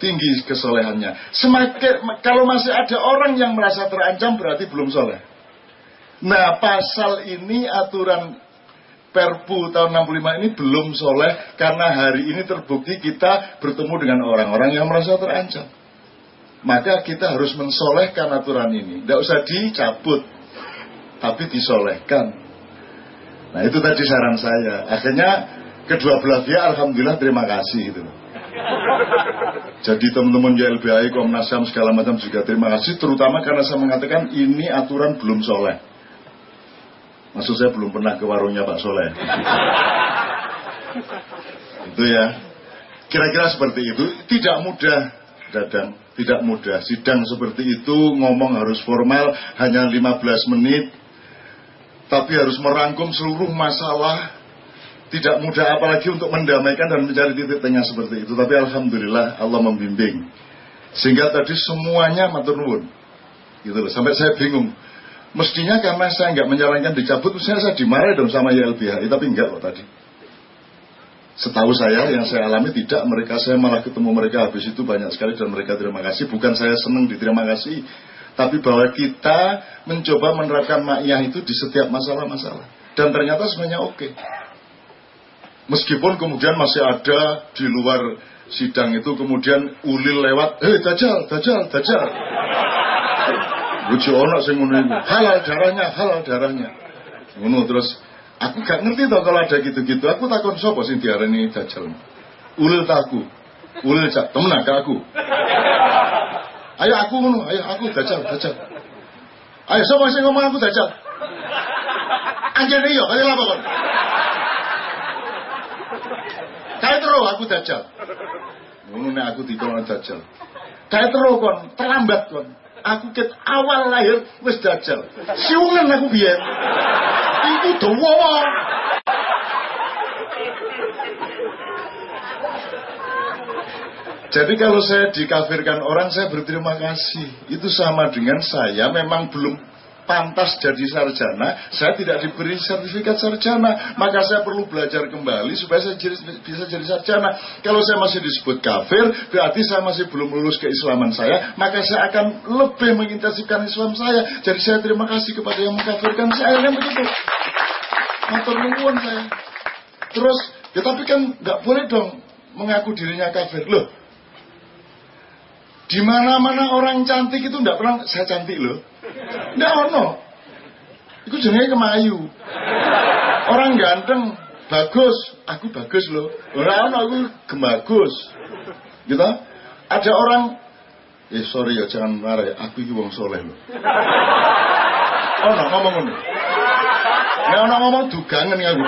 tinggi kesolehannya. Semakin kalau masih ada orang yang merasa terancam berarti belum soleh. Nah, pasal ini aturan Perpu tahun 65 ini belum soleh karena hari ini terbukti kita bertemu dengan orang-orang yang merasa terancam. Maka kita harus mensolehkan aturan ini. Tidak usah dicabut, tapi disolehkan. Nah itu tadi saran saya. Akhirnya kedua belah pihak alhamdulillah terima kasih gitu. <laughs> Jadi teman-teman YLBI, Komnas HAM segala macam juga terima kasih terutama karena saya mengatakan ini aturan belum soleh. Maksud saya belum pernah ke warungnya Pak Soleh. <laughs> itu ya. Kira-kira seperti itu. Tidak mudah, Dadang. Tidak mudah. Sidang seperti itu ngomong harus formal hanya 15 menit. Tapi harus merangkum seluruh masalah. Tidak mudah apalagi untuk mendamaikan dan mencari titik tengah seperti itu. Tapi Alhamdulillah Allah membimbing. Sehingga tadi semuanya matur nuwun. Gitu loh. Sampai saya bingung Mestinya karena saya nggak menyarankan dicabut, mestinya saya dimarahi dong sama YLBHI, tapi enggak kok tadi. Setahu saya yang saya alami tidak, mereka saya malah ketemu mereka habis itu banyak sekali dan mereka terima kasih. Bukan saya senang diterima kasih, tapi bahwa kita mencoba menerapkan makiyah itu di setiap masalah-masalah. Dan ternyata sebenarnya oke. Meskipun kemudian masih ada di luar sidang itu kemudian ulil lewat, eh dajal, dajal, dajal. Lucu ono sing ngono iku. Halal darahnya, halal darahnya. Ngono terus aku gak ngerti toh kalau ada gitu-gitu. Aku takut sapa sing diarani dajal. Ulil taku. Ulil cak temen ke aku. Ayo aku ngono, ayo aku dajal, dajal. Ayo sapa sing ngomong aku dajal? Anjene yo, apa kon? Kae terus aku dajal. Ngono aku ditolong dajal. Kae terus kon, terlambat kon aku ket awal lahir wis dajal. Siungan aku biar. Iku dawa. Jadi kalau saya dikafirkan orang, saya berterima kasih. Itu sama dengan saya memang belum pantas jadi sarjana, saya tidak diberi sertifikat sarjana, maka saya perlu belajar kembali supaya saya jadi, bisa jadi sarjana. Kalau saya masih disebut kafir, berarti saya masih belum lulus keislaman saya, maka saya akan lebih mengintensifkan Islam saya. Jadi saya terima kasih kepada yang mengkafirkan saya, yang begitu. Nuwun saya. Terus, ya tapi kan nggak boleh dong mengaku dirinya kafir. Loh, di mana-mana orang cantik itu nggak pernah saya cantik loh. Nggak ono. Itu jenenge kemayu. Orang ganteng bagus, aku bagus loh. Orang ono aku gemagus. Gitu. Ada orang eh sorry ya jangan marah ya, aku ini wong soleh loh. Ono ngomong ngono. Nek ono ngomong dugangan ya aku.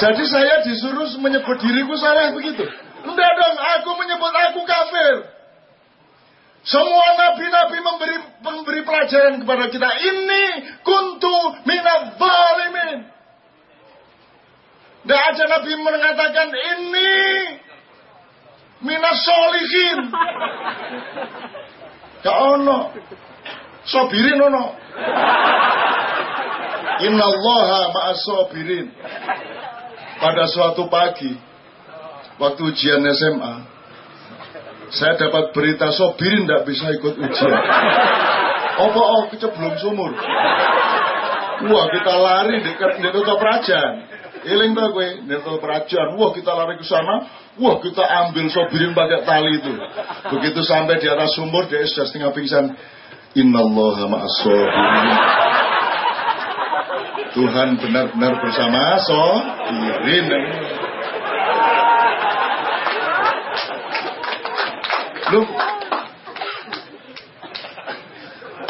Jadi saya disuruh menyebut diriku salah begitu. Enggak dong, aku menyebut aku kafir. Semua nabi-nabi memberi memberi pelajaran kepada kita. Ini kuntu minat zalimin. Tidak ada nabi mengatakan ini minas solihin. Gak ono. Sobirin ono. Inna allaha ma'as sobirin. Pada suatu pagi, waktu ujian SMA, saya dapat berita sobirin tidak bisa ikut ujian. Apa oh belum sumur. Wah kita lari dekat di tutup Prajan. Iling tak gue, tutup Prajan. Wah kita lari ke sana. Wah kita ambil sobirin pakai tali itu. Begitu sampai di atas sumur dia sudah setengah pingsan. Innallaha ma'as Tuhan benar-benar bersama sobirin. Loh,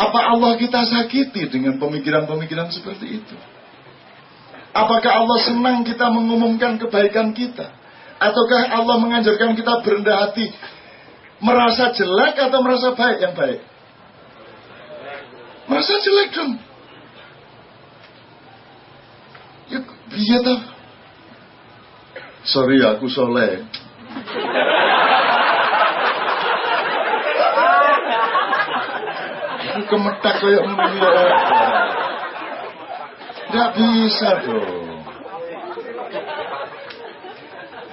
apa Allah kita sakiti dengan pemikiran-pemikiran seperti itu? Apakah Allah senang kita mengumumkan kebaikan kita? Ataukah Allah mengajarkan kita berendah hati? Merasa jelek atau merasa baik yang baik? Merasa jelek dong. Ya, biar Sorry aku soleh. Kemetak kayak Nggak bisa dong.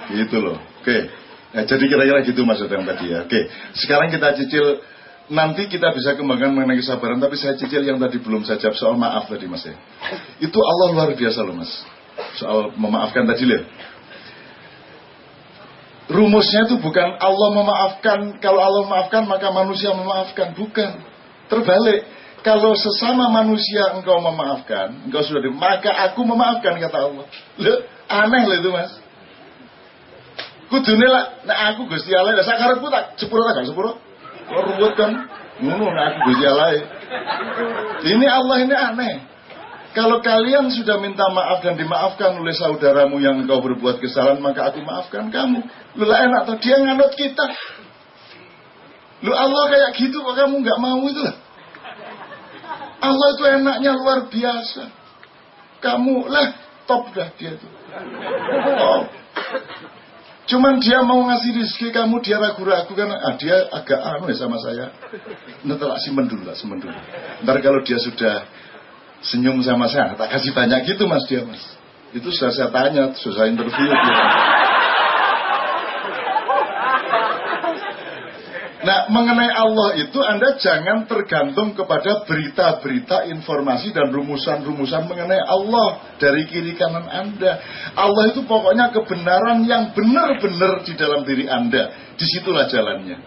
Gitu loh. Oke. Nah, jadi kira-kira gitu maksud yang tadi ya. Oke. Sekarang kita cicil nanti kita bisa kembangkan mengenai kesabaran, tapi saya cicil yang tadi belum saya jawab soal maaf tadi mas ya. Itu Allah luar biasa loh mas. Soal memaafkan tadi lihat. Rumusnya itu bukan Allah memaafkan, kalau Allah memaafkan maka manusia memaafkan, bukan. Terbalik, kalau sesama manusia engkau memaafkan, engkau sudah di, maka aku memaafkan kata Allah. Loh, aneh loh itu mas. Kudune lah, nah aku Gusti Allah, lah sakarepku tak sepuro tak sepuro. Kalau ruwet kan, ngono nah aku Gusti Allah. Ini Allah ini aneh. Kalau kalian sudah minta maaf dan dimaafkan oleh saudaramu yang engkau berbuat kesalahan, maka aku maafkan kamu. Lu lah enak tuh dia nganut kita. Lu Allah kayak gitu kok kamu nggak mau itu lah. Allah itu enaknya luar biasa. Kamu lah top dah dia itu. Oh. Cuman dia mau ngasih rezeki kamu dia ragu-ragu kan ah, dia agak anu ya sama saya. Nanti tak simpen dulu lah, simpen dulu. Ntar kalau dia sudah senyum sama saya, tak kasih banyak gitu mas dia mas. Itu sudah saya tanya, sudah saya interview dia. Nah, mengenai Allah itu Anda jangan tergantung kepada berita-berita, informasi dan rumusan-rumusan mengenai Allah dari kiri kanan Anda. Allah itu pokoknya kebenaran yang benar-benar di dalam diri Anda. Di situlah jalannya.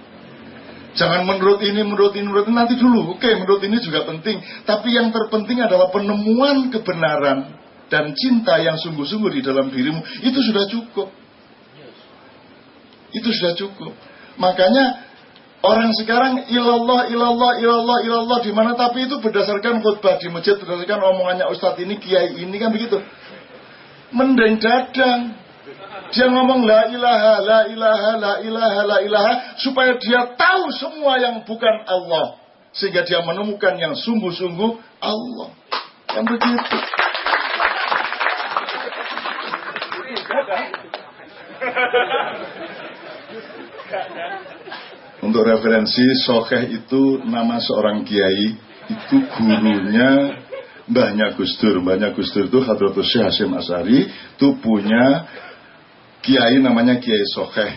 Jangan menurut ini, menurut ini, menurut ini, nanti dulu. Oke, menurut ini juga penting. Tapi yang terpenting adalah penemuan kebenaran dan cinta yang sungguh-sungguh di dalam dirimu. Itu sudah cukup. Itu sudah cukup. Makanya Orang sekarang ilallah, ilallah, ilallah, ilallah di mana tapi itu berdasarkan khutbah di masjid, berdasarkan omongannya ustadz ini, kiai ini kan begitu. Mendeng dadang. Dia ngomong la ilaha, la ilaha, la ilaha, la ilaha supaya dia tahu semua yang bukan Allah. Sehingga dia menemukan yang sungguh-sungguh Allah. Yang begitu. <laughs> Untuk referensi, Sokeh itu nama seorang kiai, itu gurunya Mbahnya Gusdur. Mbahnya Gusdur itu Hadratus Syekh Hasim Asari, itu punya kiai namanya Kiai Sokeh.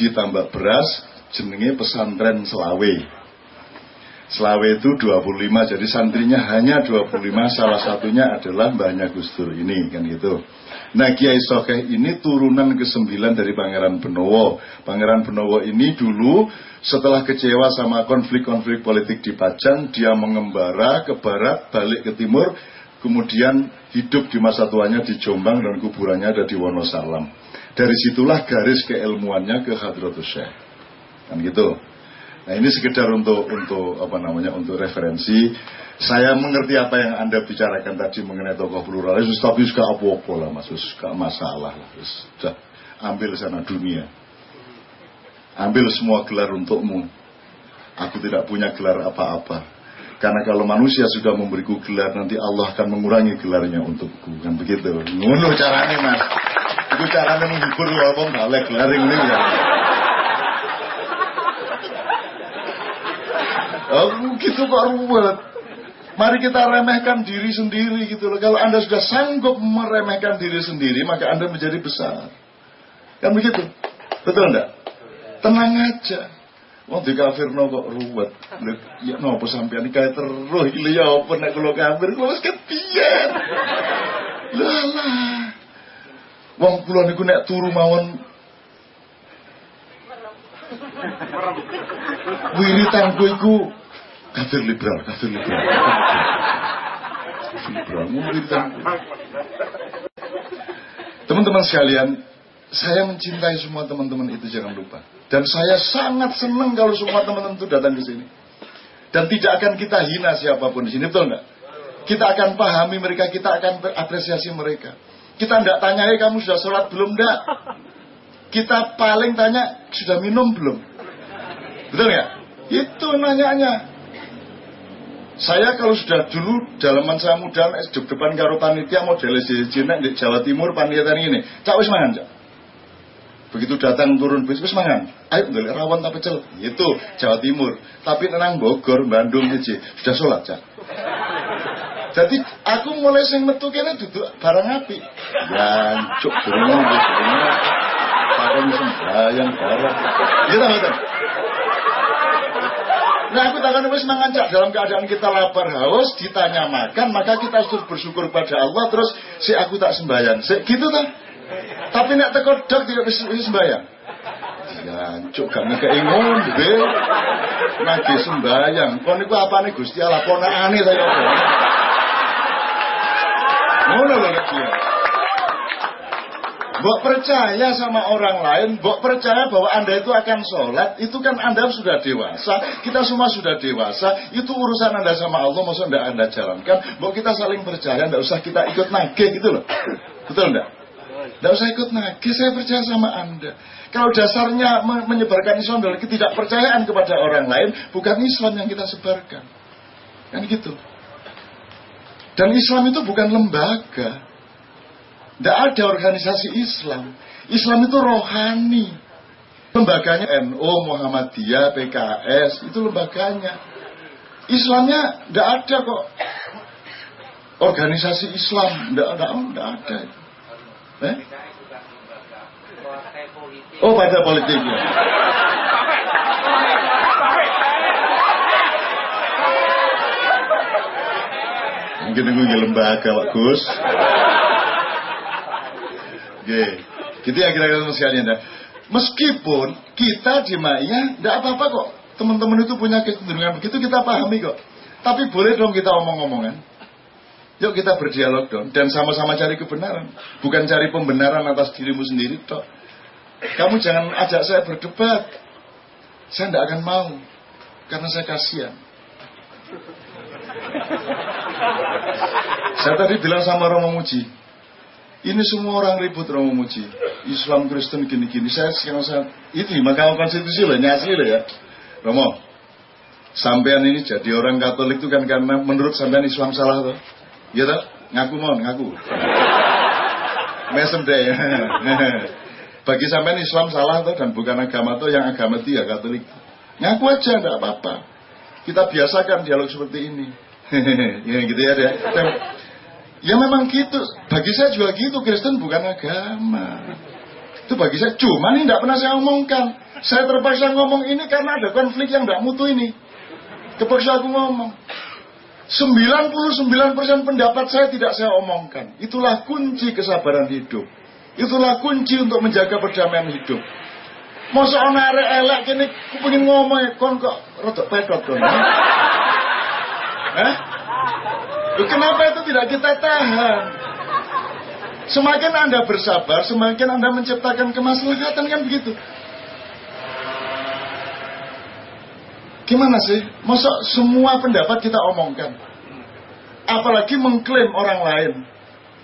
Di Tambak Beras, jenenge pesantren Selawe. Selawe itu 25, jadi santrinya hanya 25, salah satunya adalah Mbahnya Gusdur ini, kan gitu. Nah Kiai Sokeh ini turunan ke-9 dari Pangeran Benowo. Pangeran Benowo ini dulu setelah kecewa sama konflik-konflik politik di Pajan, dia mengembara ke barat, balik ke timur, kemudian hidup di masa tuanya di Jombang dan kuburannya ada di Wonosalam. Dari situlah garis keilmuannya ke Hadratus Syekh. Kan gitu. Nah ini sekedar untuk untuk apa namanya untuk referensi saya mengerti apa yang Anda bicarakan tadi mengenai tokoh pluralis, tapi suka apa-apa lah mas, suka masalah lah. Sudah ambil sana dunia. Ambil semua gelar untukmu. Aku tidak punya gelar apa-apa. Karena kalau manusia sudah memberiku gelar, nanti Allah akan mengurangi gelarnya untukku. Kan begitu. Ngono caranya mas. Itu caranya menghibur walaupun balik gelar ini ya. Oh, gitu kok ruwet. Mari kita remehkan diri sendiri gitu loh. Kalau Anda sudah sanggup meremehkan diri sendiri, maka Anda menjadi besar. Kan begitu? Betul enggak? Tenang aja. Wong di kafir no kok ruwet. Ya no apa sampean iki kae terus iki ya apa nek kula kafir kula wis kepiye. Lah Wong kula niku nek turu mawon Wiritanku iku kafir liberal, kafir liberal. Liberal, Teman-teman sekalian, saya mencintai semua teman-teman itu jangan lupa. Dan saya sangat senang kalau semua teman-teman itu datang ke sini. Dan tidak akan kita hina siapa pun di sini, betul nggak? Kita akan pahami mereka, kita akan apresiasi mereka. Kita tidak tanya, hey, kamu sudah sholat belum enggak? Kita paling tanya, sudah minum belum? Betul nggak? Itu nanyanya. Saya kalau sudah dulu dalaman saya muda di depan karo panitia model Cina di Jawa Timur panitia ini, cak wis mangan cak. Begitu datang turun bis wis mangan. Ayo ngelik rawan tak pecel. Itu Jawa Timur. Tapi tenang Bogor, Bandung aja sudah sholat cak. Jadi aku mulai sing metu kene duduk barang api. Jancuk durung wis Padahal sembahyang barang. Gitu betul. Nah aku takkan wis mangancak dalam keadaan kita lapar haus ditanya makan maka kita harus bersyukur pada Allah terus si aku tak sembahyang. Si, gitu kan? Tapi nak tekor dok tidak bisa sembahyang. Ya, cuk gak ngekei ngombe. Nagi sembahyang. Kon niku apane Gusti Allah ponakane ta yo. Ngono lho dia. Bok percaya sama orang lain, Bok percaya bahwa Anda itu akan sholat, itu kan Anda sudah dewasa, kita semua sudah dewasa, itu urusan Anda sama Allah, maksud Anda Anda jalankan, Bok kita saling percaya, Anda usah kita ikut nagih gitu loh. Betul enggak? Tidak usah ikut nagih, saya percaya sama Anda. Kalau dasarnya menyebarkan Islam dari ketidakpercayaan kepada orang lain, bukan Islam yang kita sebarkan. Kan gitu. Dan Islam itu bukan lembaga. Tidak ada organisasi Islam. Islam itu rohani. Lembaganya NU, Muhammadiyah, PKS, itu lembaganya. Islamnya tidak ada kok. Organisasi Islam, tidak ada. Tidak ada. Eh? Oh, pada politiknya. Mungkin ini lembaga, Pak Gus. Oke. Gitu ya kira-kira sekalian. Meskipun kita Maya tidak apa-apa kok. Teman-teman itu punya kecenderungan begitu kita pahami kok. Tapi boleh dong kita omong-omongan. Yuk kita berdialog dong dan sama-sama cari kebenaran, bukan cari pembenaran atas dirimu sendiri toh. Kamu jangan ajak saya berdebat. Saya tidak akan mau karena saya kasihan. saya tadi bilang sama Romo Muji, ini semua orang ribut Romo Muji. Islam Kristen gini-gini. Saya sekarang saya ini Mahkamah Konstitusi loh, nyasi loh ya. Romo, sampean ini jadi orang Katolik itu kan karena menurut sampean Islam salah tuh. Iya tuh? Ngaku mau, ngaku. Mesem deh. <laughs> Bagi sampean Islam salah tuh dan bukan agama tuh yang agama dia Katolik. Ngaku aja, enggak apa-apa. Kita biasakan dialog seperti ini. <laughs> ya gitu ya, ya. Ya memang gitu. Bagi saya juga gitu. Kristen bukan agama. Itu bagi saya. Cuma ini tidak pernah saya omongkan. Saya terpaksa ngomong ini karena ada konflik yang tidak mutu ini. Terpaksa aku ngomong. 99% pendapat saya tidak saya omongkan. Itulah kunci kesabaran hidup. Itulah kunci untuk menjaga perdamaian hidup. Masa ana arek elek kene kepengin ngomong kon kok rada pedot kon. <laughs> Hah? Kenapa itu tidak kita tahan? Semakin Anda bersabar, semakin Anda menciptakan kemaslahatan kan begitu. Gimana sih? Masa semua pendapat kita omongkan? Apalagi mengklaim orang lain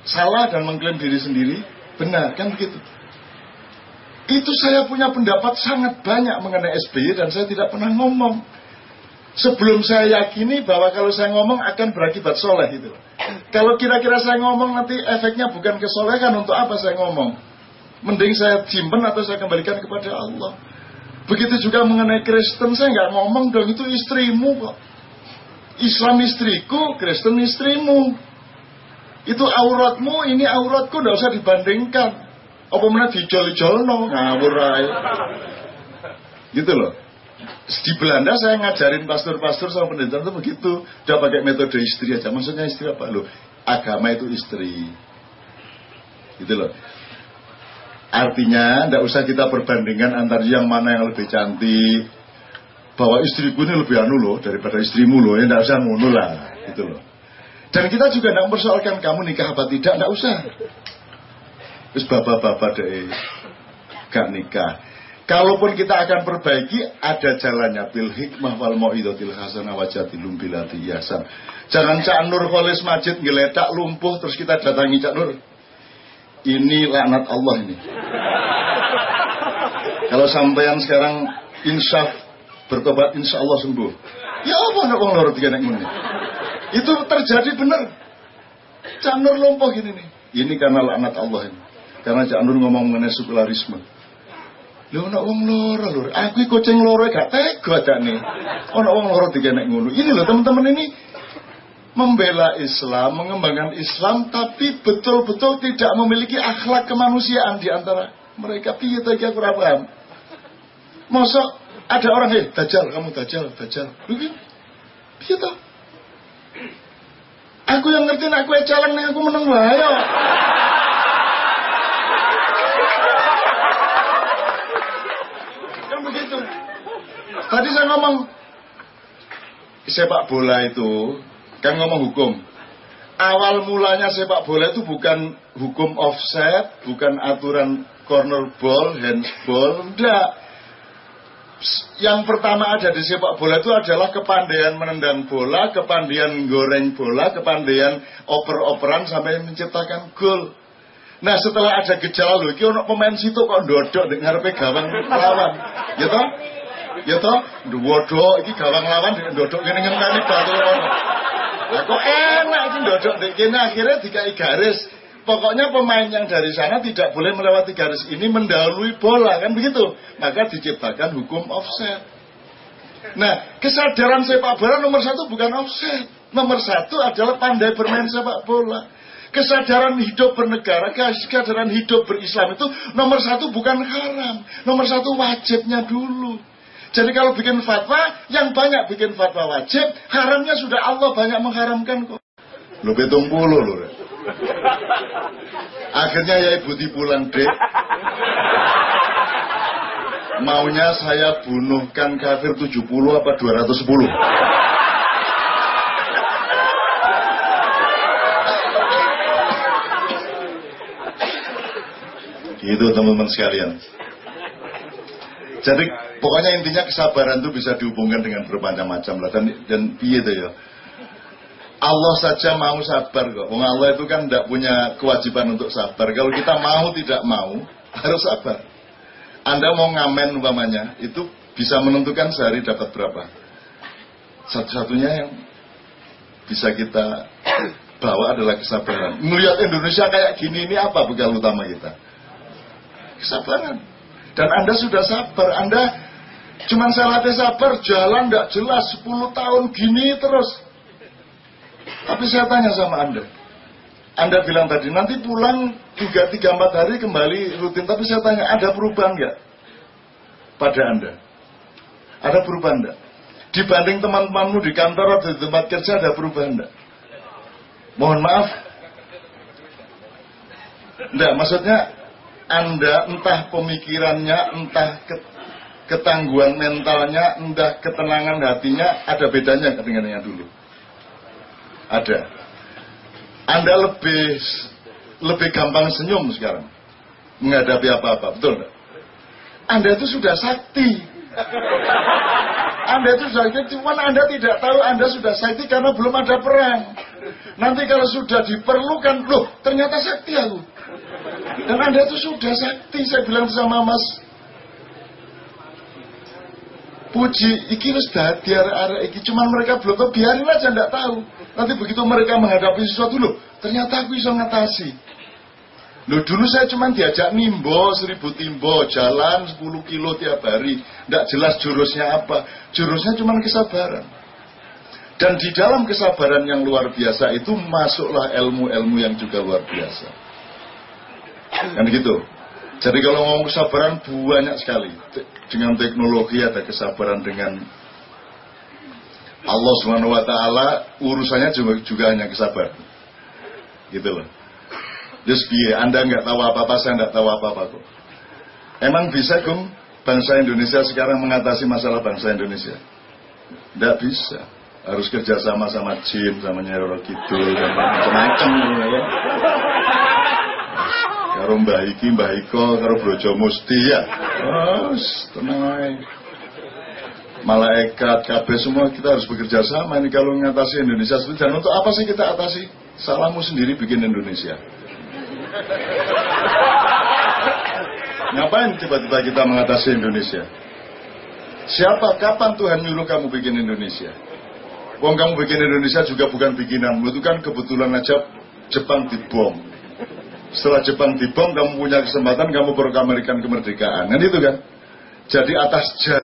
salah dan mengklaim diri sendiri benar, kan begitu. Itu saya punya pendapat sangat banyak mengenai SBY dan saya tidak pernah ngomong. Sebelum saya yakini bahwa kalau saya ngomong akan berakibat soleh itu. Kalau kira-kira saya ngomong nanti efeknya bukan kesolehan untuk apa saya ngomong. Mending saya simpen atau saya kembalikan kepada Allah. Begitu juga mengenai Kristen saya nggak ngomong dong itu istrimu kok. Islam istriku, Kristen istrimu. Itu auratmu, ini auratku, nggak usah dibandingkan. Apa mana dijol-jol no, ngawur Gitu loh di Belanda saya ngajarin pastor-pastor sama pendeta itu begitu. Udah pakai metode istri aja. Maksudnya istri apa lo? Agama itu istri. Gitu loh. Artinya, tidak usah kita perbandingkan antara yang mana yang lebih cantik. Bahwa istriku ini lebih anu loh daripada istrimu loh. Ya tidak usah ngono lah. Gitu loh. Dan kita juga tidak mempersoalkan kamu nikah apa tidak. Tidak usah. Terus bapak-bapak deh. Gak nikah Kalaupun kita akan perbaiki, ada jalannya. Bil hikmah wal mau'idatil hasanah wajatilum bilati yasan. Jangan Cak Nur Kholis Majid ngeletak lumpuh terus kita datangi Cak Nur. Ini laknat Allah ini. Kalau sampean sekarang insaf bertobat insya Allah sembuh. Ya apa nak wong loro tiga ini? Itu terjadi benar. Cak Nur lumpuh gini nih. Ini karena laknat Allah ini. Karena Cak Nur ngomong mengenai sekularisme. Lho ana wong loro lho. Aku kucing loro gak tega nih. Ana wong loro digenek ngono. Ini loh teman-teman ini membela Islam, mengembangkan Islam tapi betul-betul tidak memiliki akhlak kemanusiaan di antara mereka. Piye ta iki aku ora paham. Masa Ada orang, hei, dajjal, kamu dajjal, dajjal. Begitu. Gitu. Aku yang ngerti aku calon nih aku menang bahaya. kan begitu. Tadi saya ngomong sepak bola itu kan ngomong hukum. Awal mulanya sepak bola itu bukan hukum offset, bukan aturan corner ball, handsball, enggak. Yang pertama ada di sepak bola itu adalah kepandaian menendang bola, kepandaian goreng bola, kepandaian oper-operan sampai menciptakan gol. Nah setelah ada gejala loh, ini pemain situ kok dodok di ngarepe gawang lawan, toh? Ya toh, dodok iki gawang lawan dodok ngene ngenteni batu ngono. Lah kok enak iki dodok di kene akhirnya dikai garis. Pokoknya pemain yang dari sana tidak boleh melewati garis ini mendahului bola kan begitu. Maka diciptakan hukum offset. Nah, kesadaran sepak bola nomor satu bukan offset. Nomor satu adalah pandai bermain sepak bola. Kesadaran hidup bernegara, kesadaran hidup berislam itu nomor satu bukan haram. Nomor satu wajibnya dulu. Jadi kalau bikin fatwa, yang banyak bikin fatwa wajib, haramnya sudah Allah banyak mengharamkan kok. Lu betung puluh loh. Akhirnya ya ibu pulang dek. Maunya saya bunuhkan kafir 70 apa 210. Gitu teman-teman sekalian. Jadi pokoknya intinya kesabaran itu bisa dihubungkan dengan bermacam-macam lah dan dan piye ya. Allah saja mau sabar kok. Wong Allah itu kan tidak punya kewajiban untuk sabar. Kalau kita mau tidak mau harus sabar. Anda mau ngamen umpamanya itu bisa menentukan sehari dapat berapa. Satu-satunya yang bisa kita bawa adalah kesabaran. Melihat Indonesia kayak gini ini apa bekal utama kita? Kesabaran. Dan Anda sudah sabar. Anda cuman saya latih sabar, jalan tidak jelas 10 tahun gini terus. Tapi saya tanya sama Anda. Anda bilang tadi, nanti pulang juga 3-4 hari kembali rutin. Tapi saya tanya, ada perubahan nggak pada Anda? Ada perubahan nggak? Dibanding teman-temanmu di kantor atau di tempat kerja, ada perubahan nggak? Mohon maaf. Enggak, maksudnya Anda entah pemikirannya, entah ketangguhan mentalnya, entah ketenangan hatinya, ada bedanya dengan yang dulu. Ada. Anda lebih lebih gampang senyum sekarang menghadapi apa-apa, betul nggak? Anda itu sudah sakti. Anda itu sudah sakti, cuman Anda tidak tahu Anda sudah sakti karena belum ada perang. Nanti kalau sudah diperlukan, loh ternyata sakti aku. Dan Anda itu sudah sakti, saya bilang sama Mas Puji, iki wis dadi arek iki cuman mereka belum tahu, biarin aja ndak tahu. Nanti begitu mereka menghadapi sesuatu loh, ternyata aku bisa ngatasi. Loh dulu saya cuma diajak nimbo, seribu timbo, jalan 10 kilo tiap hari. Tidak jelas jurusnya apa. Jurusnya cuma kesabaran. Dan di dalam kesabaran yang luar biasa itu masuklah ilmu-ilmu yang juga luar biasa. Kan gitu. Jadi kalau ngomong kesabaran banyak sekali. Dengan teknologi ada kesabaran dengan Allah Subhanahu wa taala urusannya juga, juga hanya kesabaran. Gitu loh. Just biar Anda nggak tahu apa-apa, saya nggak tahu apa-apa kok. Emang bisa kum bangsa Indonesia sekarang mengatasi masalah bangsa Indonesia? Tidak bisa. Harus kerjasama sama jin, sama Nyeroro dan macam-macam. Ya. Karo Mbah Iki, Mbah Iko, karo Brojo Musti ya. Oh, tenang malaikat, kabeh semua kita harus bekerja sama ini kalau mengatasi Indonesia sendiri. Dan untuk apa sih kita atasi? Salahmu sendiri bikin Indonesia. Ngapain tiba-tiba kita mengatasi Indonesia? Siapa, kapan Tuhan nyuruh kamu bikin Indonesia? Wong kamu bikin Indonesia juga bukan bikinan, itu kan kebetulan aja Jepang dibom. Setelah Jepang dibom, kamu punya kesempatan, kamu proklamirkan kemerdekaan. Kan itu kan? Jadi atas